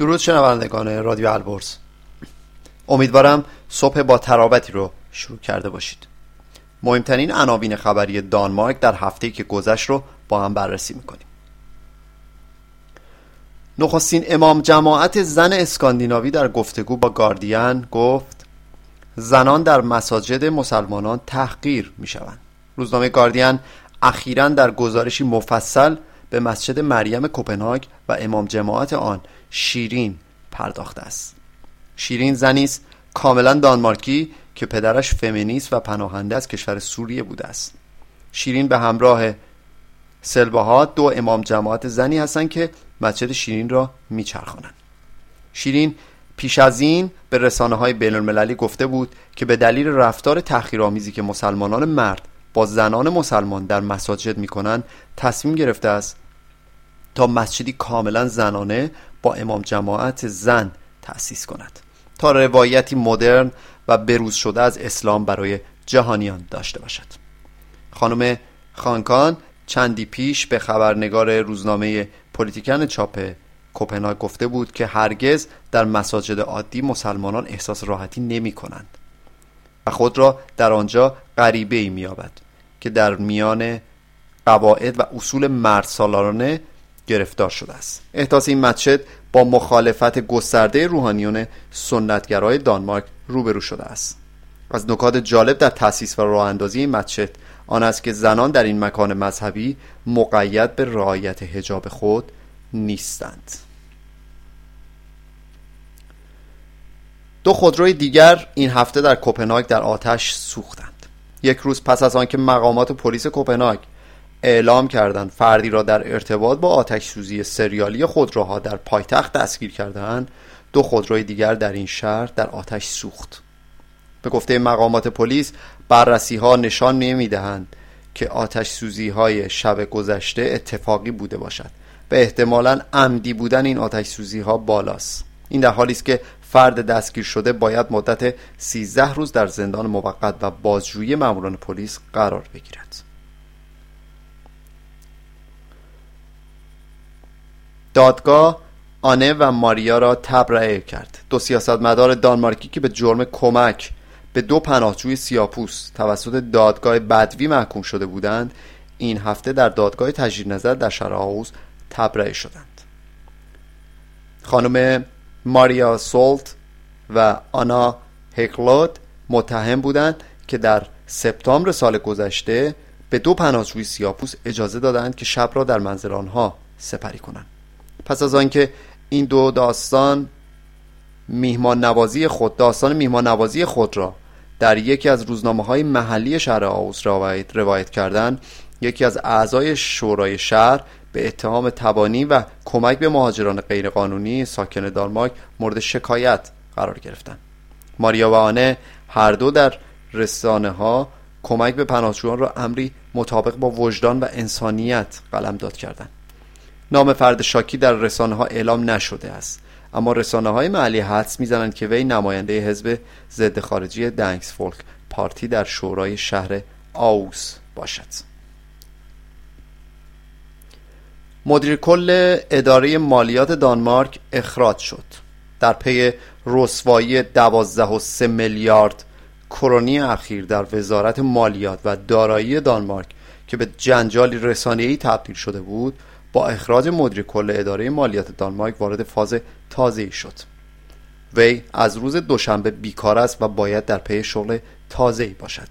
درود شنوندگان رادیو البرز. امیدوارم صبح با ترابتی رو شروع کرده باشید. مهمترین عناوین خبری دانمارک در هفته که گذشت رو با هم بررسی می‌کنیم. نخستین امام جماعت زن اسکاندیناوی در گفتگو با گاردین گفت زنان در مساجد مسلمانان تحقیر می‌شوند. روزنامه گاردین اخیرا در گزارشی مفصل به مسجد مریم کوپنهاگ و امام جماعت آن شیرین پرداخته است. شیرین زنی است کاملا دانمارکی که پدرش فمینیست و پناهنده از کشور سوریه بوده است. شیرین به همراه سلباها دو امام جماعت زنی هستند که مسجد شیرین را میچرخانند. شیرین پیش از این به رسانه های بین المللی گفته بود که به دلیل رفتار تحقیرآمیزی که مسلمانان مرد با زنان مسلمان در مساجد می‌کنند تصمیم گرفته است تا مسجدی کاملا زنانه با امام جماعت زن تأسیس کند تا روایتی مدرن و بروز شده از اسلام برای جهانیان داشته باشد. خانم خانکان چندی پیش به خبرنگار روزنامه پلیتیکن چاپ کوپنهاگ گفته بود که هرگز در مساجد عادی مسلمانان احساس راحتی نمی کنند و خود را در آنجا غریبه ای می که در میان قواعد و اصول مرد سالارانه گرفتار شده است. احداث این مسجد با مخالفت گسترده روحانیون سنتگرای دانمارک روبرو شده است. از نکات جالب در تأسیس و راه اندازی این مسجد آن است که زنان در این مکان مذهبی مقید به رعایت حجاب خود نیستند. دو خودروی دیگر این هفته در کوپنهاگ در آتش سوختند. یک روز پس از آنکه مقامات پلیس کوپنهاگ اعلام کردند فردی را در ارتباط با آتش سوزی سریالی خودروها در پایتخت دستگیر کردند دو خودروی دیگر در این شهر در آتش سوخت. به گفته مقامات پلیس بررسی ها نشان نمی دهند که آتش سوزی های شب گذشته اتفاقی بوده باشد. و احتمالا عمدی بودن این آتش سوزی ها بالاست. این در حالی است که فرد دستگیر شده باید مدت 13 روز در زندان موقت و بازجویی ماموران پلیس قرار بگیرد. دادگاه آنه و ماریا را تبرئه کرد. دو سیاستمدار دانمارکی که به جرم کمک به دو پناهجوی سیاپوس توسط دادگاه بدوی محکوم شده بودند این هفته در دادگاه تجدید نظر در شهر آوز تبرئه شدند. خانم ماریا سولت و آنا هکلود متهم بودند که در سپتامبر سال گذشته به دو پناهجوی سیاپوس اجازه دادند که شب را در منزل آنها سپری کنند. پس از آنکه این دو داستان میهمان نوازی خود داستان میهمان نوازی خود را در یکی از روزنامه های محلی شهر آوس روایت, روایت کردن یکی از اعضای شورای شهر به اتهام تبانی و کمک به مهاجران غیرقانونی ساکن دانمارک مورد شکایت قرار گرفتند ماریا و آنه هر دو در رسانه ها کمک به پناهجویان را امری مطابق با وجدان و انسانیت قلمداد کردند. نام فرد شاکی در رسانه ها اعلام نشده است. اما رسانه های محلی حدس می‌زنند که وی نماینده حزب ضد خارجی دنگس فولک پارتی در شورای شهر آوس باشد. مدیر کل اداره مالیات دانمارک اخراج شد. در پی رسوایی دوازده و سه میلیارد کرونی اخیر در وزارت مالیات و دارایی دانمارک که به جنجالی رسانه‌ای تبدیل شده بود با اخراج مدیر کل اداره مالیات دانمارک وارد فاز تازه شد. وی از روز دوشنبه بیکار است و باید در پی شغل تازه ای باشد.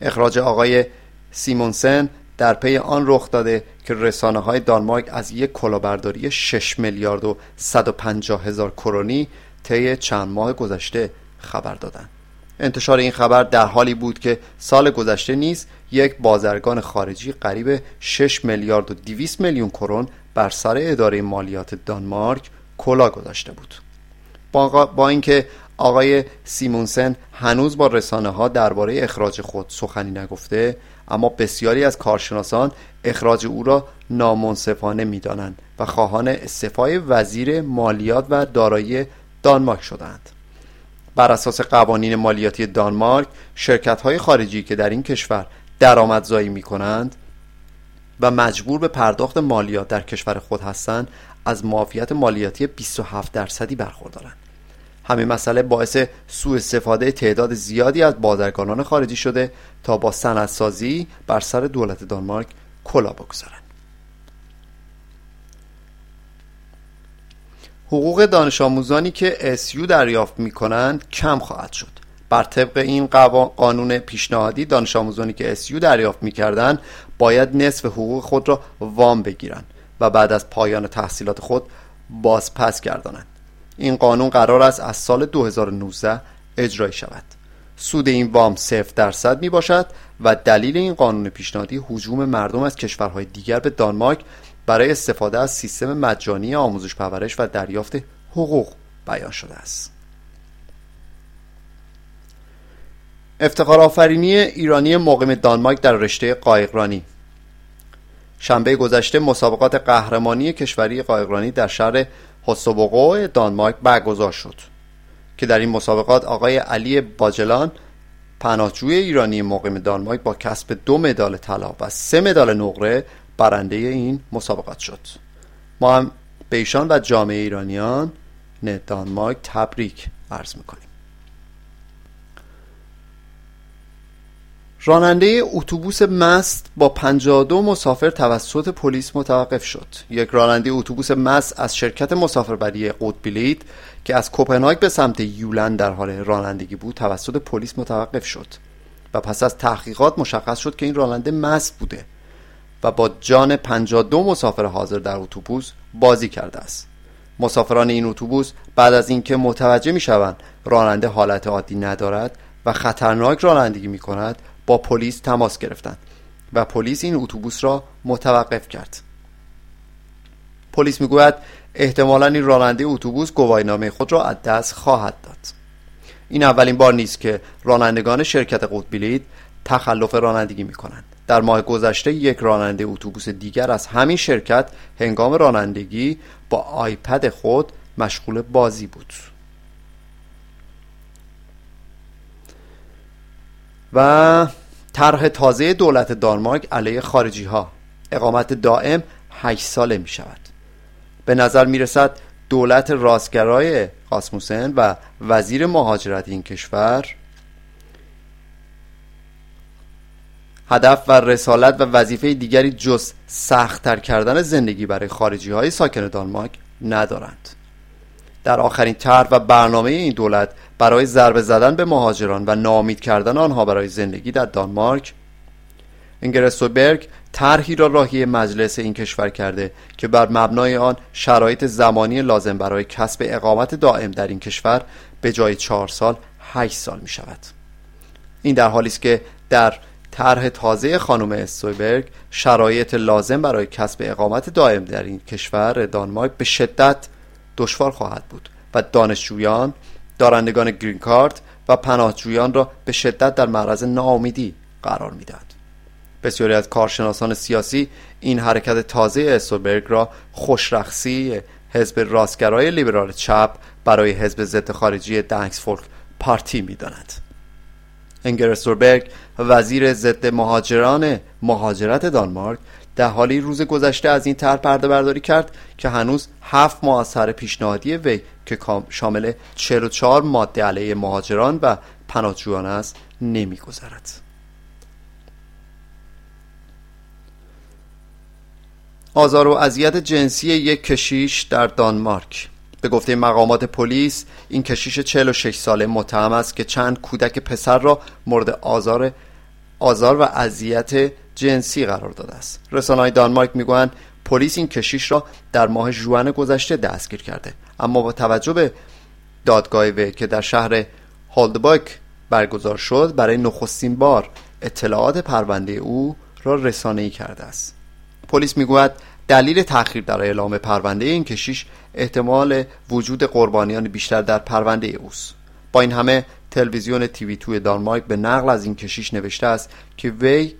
اخراج آقای سیمونسن در پی آن رخ داده که رسانه های دانمارک از یک کلاهبرداری 6 میلیارد و 150 هزار کرونی طی چند ماه گذشته خبر دادند انتشار این خبر در حالی بود که سال گذشته نیز یک بازرگان خارجی قریب 6 میلیارد و 200 میلیون کرون بر سر اداره مالیات دانمارک کلا گذاشته بود. با, اینکه آقای سیمونسن هنوز با رسانه ها درباره اخراج خود سخنی نگفته اما بسیاری از کارشناسان اخراج او را نامنصفانه می‌دانند و خواهان استعفای وزیر مالیات و دارایی دانمارک شدند. بر اساس قوانین مالیاتی دانمارک شرکت های خارجی که در این کشور درآمدزایی می کنند و مجبور به پرداخت مالیات در کشور خود هستند از معافیت مالیاتی 27 درصدی برخوردارند. همین مسئله باعث سوء استفاده تعداد زیادی از بازرگانان خارجی شده تا با سندسازی بر سر دولت دانمارک کلا بگذارند. حقوق دانش آموزانی که اسیو دریافت می کنند کم خواهد شد. بر طبق این قانون پیشنهادی دانش آموزانی که اسیو دریافت می کردن باید نصف حقوق خود را وام بگیرند و بعد از پایان تحصیلات خود بازپس گردانند. این قانون قرار است از سال 2019 اجرایی شود. سود این وام صفر درصد می باشد و دلیل این قانون پیشنهادی حجوم مردم از کشورهای دیگر به دانمارک برای استفاده از سیستم مجانی آموزش پرورش و دریافت حقوق بیان شده است. افتخار آفرینی ایرانی مقیم دانمارک در رشته قایقرانی. شنبه گذشته مسابقات قهرمانی کشوری قایقرانی در شهر هوسوبوگو دانمارک برگزار شد که در این مسابقات آقای علی باجلان پناهجوی ایرانی مقیم دانمارک با کسب دو مدال طلا و سه مدال نقره برنده این مسابقات شد. ما هم به ایشان و جامعه ایرانیان دانمارک تبریک عرض می‌کنیم. راننده اتوبوس مست با 52 مسافر توسط پلیس متوقف شد. یک راننده اتوبوس مست از شرکت مسافربری قطبیلیت که از کوپنهاگ به سمت یولند در حال رانندگی بود توسط پلیس متوقف شد و پس از تحقیقات مشخص شد که این راننده مست بوده و با جان 52 مسافر حاضر در اتوبوس بازی کرده است. مسافران این اتوبوس بعد از اینکه متوجه می شوند راننده حالت عادی ندارد و خطرناک رانندگی می کند با پلیس تماس گرفتند و پلیس این اتوبوس را متوقف کرد. پلیس می‌گوید احتمالا این راننده اتوبوس گواهینامه خود را از دست خواهد داد. این اولین بار نیست که رانندگان شرکت قطبیلید تخلف رانندگی می کنند در ماه گذشته یک راننده اتوبوس دیگر از همین شرکت هنگام رانندگی با آیپد خود مشغول بازی بود. و طرح تازه دولت دانمارک علیه خارجی ها اقامت دائم 8 ساله می شود به نظر می رسد دولت راستگرای قاسموسن و وزیر مهاجرت این کشور هدف و رسالت و وظیفه دیگری جز سختتر کردن زندگی برای خارجی های ساکن دانمارک ندارند. در آخرین طرح و برنامه این دولت برای ضربه زدن به مهاجران و نامید کردن آنها برای زندگی در دانمارک انگرسوبرگ طرحی را راهی مجلس این کشور کرده که بر مبنای آن شرایط زمانی لازم برای کسب اقامت دائم در این کشور به جای چهار سال هشت سال می شود این در حالی است که در طرح تازه خانم استویبرگ شرایط لازم برای کسب اقامت دائم در این کشور دانمارک به شدت دشوار خواهد بود و دانشجویان دارندگان گرین کارت و پناهجویان را به شدت در معرض ناامیدی قرار می‌دهد. بسیاری از کارشناسان سیاسی این حرکت تازه استوربرگ را خوشرخصی حزب راستگرای لیبرال چپ برای حزب ضد خارجی دنکس فولک پارتی می‌داند. انگرستوربرگ وزیر ضد مهاجران مهاجرت دانمارک در حالی روز گذشته از این طرح پرده برداری کرد که هنوز هفت ماه از سر پیشنهادی وی که شامل 44 ماده علیه مهاجران و پناهجویان است نمیگذرد. آزار و اذیت جنسی یک کشیش در دانمارک. به گفته مقامات پلیس این کشیش 46 ساله متهم است که چند کودک پسر را مورد آزار آزار و اذیت جنسی قرار داده است. رسانه‌های دانمارک می‌گویند پلیس این کشیش را در ماه ژوئن گذشته دستگیر کرده. اما با توجه به دادگاه وی که در شهر هولدباک برگزار شد برای نخستین بار اطلاعات پرونده او را رسانه‌ای کرده است. پلیس می‌گوید دلیل تأخیر در اعلام پرونده این کشیش احتمال وجود قربانیان بیشتر در پرونده اوست. با این همه تلویزیون تیوی توی دانمارک به نقل از این کشیش نوشته است که وی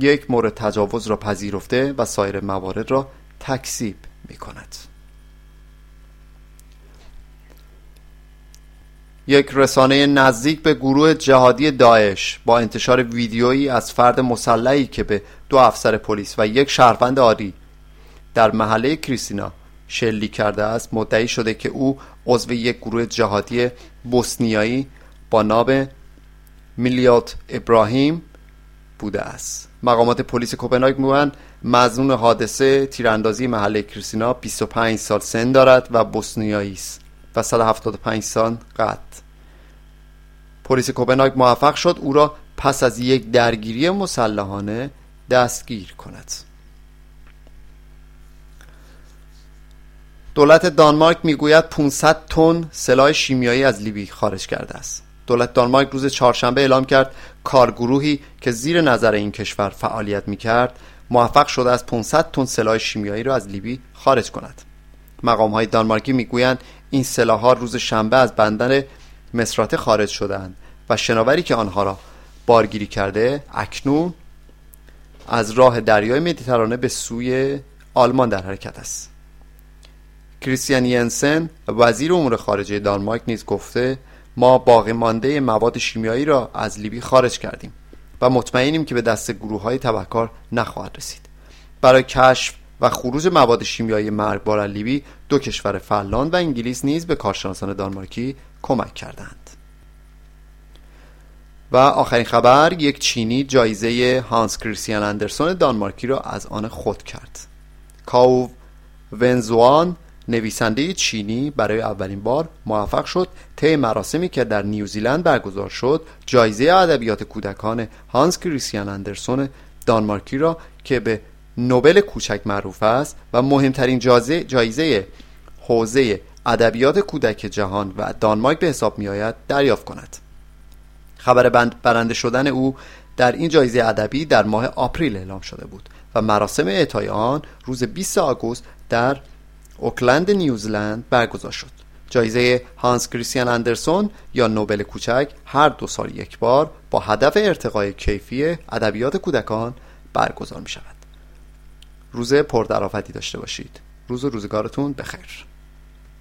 یک مورد تجاوز را پذیرفته و سایر موارد را تکسیب می کند یک رسانه نزدیک به گروه جهادی داعش با انتشار ویدیویی از فرد مسلحی که به دو افسر پلیس و یک شهروند عادی در محله کریستینا شلیک کرده است مدعی شده که او عضو یک گروه جهادی بوسنیایی با نام میلیات ابراهیم بوده است. مقامات پلیس کوپنهاگ می‌گویند مزنون حادثه تیراندازی محله کریستینا 25 سال سن دارد و بوسنیایی است و 175 سال قد. پلیس کوپنهاگ موفق شد او را پس از یک درگیری مسلحانه دستگیر کند. دولت دانمارک می‌گوید 500 تن سلاح شیمیایی از لیبی خارج کرده است. دولت دانمارک روز چهارشنبه اعلام کرد کارگروهی که زیر نظر این کشور فعالیت می‌کرد موفق شده از 500 تن سلاح شیمیایی را از لیبی خارج کند. مقام های دانمارکی می‌گویند این سلاحها روز شنبه از بندر مصراته خارج شدند و شناوری که آنها را بارگیری کرده اکنون از راه دریای مدیترانه به سوی آلمان در حرکت است. کریستیان ینسن وزیر امور خارجه دانمارک نیز گفته ما باقی مانده مواد شیمیایی را از لیبی خارج کردیم و مطمئنیم که به دست گروه های تبهکار نخواهد رسید. برای کشف و خروج مواد شیمیایی مرگبار از لیبی دو کشور فنلاند و انگلیس نیز به کارشناسان دانمارکی کمک کردند. و آخرین خبر یک چینی جایزه هانس کریستیان اندرسون دانمارکی را از آن خود کرد. کاو ونزوان نویسنده چینی برای اولین بار موفق شد طی مراسمی که در نیوزیلند برگزار شد جایزه ادبیات کودکان هانس کریستیان اندرسون دانمارکی را که به نوبل کوچک معروف است و مهمترین جایزه جایزه حوزه ادبیات کودک جهان و دانمارک به حساب می آید دریافت کند. خبر برنده شدن او در این جایزه ادبی در ماه آپریل اعلام شده بود و مراسم اعطای آن روز 20 آگوست در اوکلند نیوزلند برگزار شد. جایزه هانس کریستیان اندرسون یا نوبل کوچک هر دو سال یک بار با هدف ارتقای کیفی ادبیات کودکان برگزار می شود روز پردرآفتی داشته باشید. روز روزگارتون بخیر.